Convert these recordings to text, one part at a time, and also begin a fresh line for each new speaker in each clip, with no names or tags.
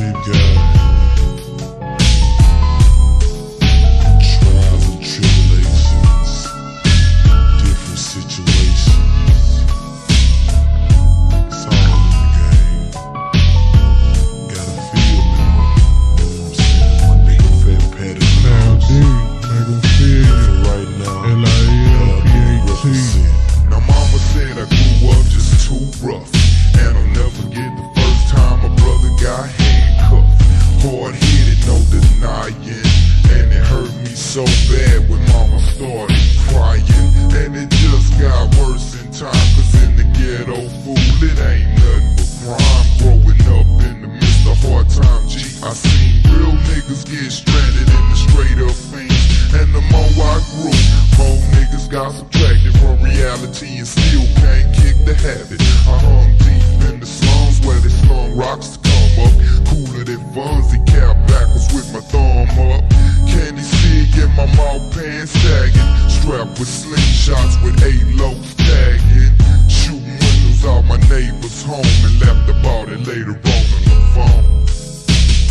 Peep God.
So bad when mama started crying. And it just got worse in time. Cause in the ghetto, fool, it ain't nothing but crime. Growing up in the midst of hard times, G. I seen real niggas get stranded in the straight up fiends. And the more I grew, more niggas got subtracted from reality and still can't kick the habit. I hung deep in the slums where they slung rocks to come up. Cooler than Fonzie, cap backwards with my thumb up. Candy my mouth pants sagging. Strapped with slingshots with eight loads tagging. Shooting windows out my neighbor's home and left about it later on on the phone.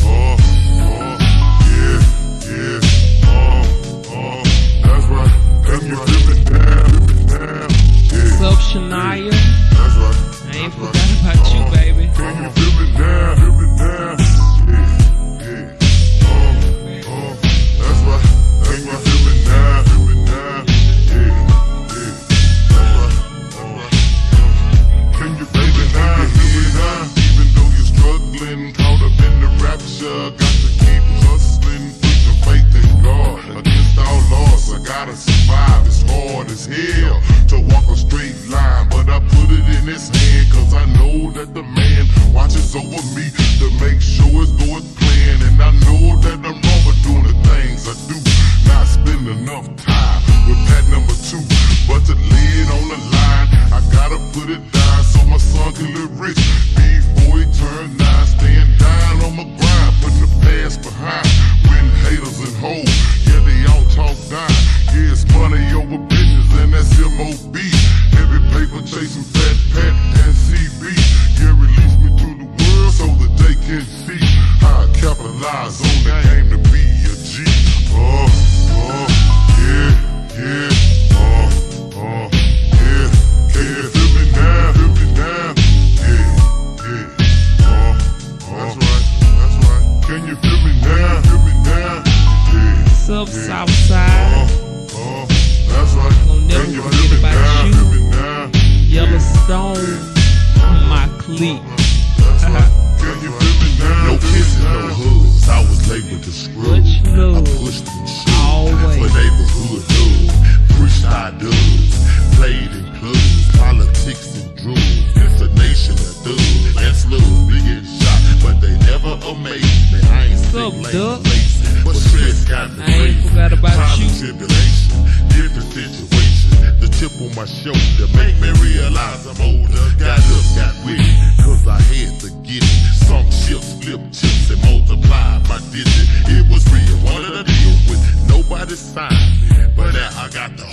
Oh, yeah? Put it down so my son can live rich before he turn nine. Staying down on my grind, putting the past behind. When haters and hoes, yeah, they all talk down. Yeah, it's money over bitches, and that's MOB. Every paper chasing fat pat and CB. Yeah, release me to the world so that they can see how I capitalize on the game to be a G. Oh, Yeah.
What's up,
Yeah.
Southside?
Oh, oh, that's right.
Gonna never
Can you
forget about
now?
you.
Feel me now?
Yellowstone, my clique.
Right. Can you feel me now?
No
Feel me
kissing, no hugs. I was labeled the screw.
What you
I pushed and shoved
Always.
for neighborhood love. Freestyle dubs, played in clubs, politics and drugs. It's a nation of thugs and slugs, big and shot, but they never amazed me. I ain't
What's
sick,
up,
lame,
Duck?
lazy, but stress got me
I ain't
crazy.
forgot about
Trials
you.
and tribulation, different situations. The tip on my shoulder make me realize I'm older. Got up, got with it, cause I had to get it. Some chips, flip chips, and multiply my digit. It was real, wanted to deal with nobody signed me, but now I got the